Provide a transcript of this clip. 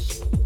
you.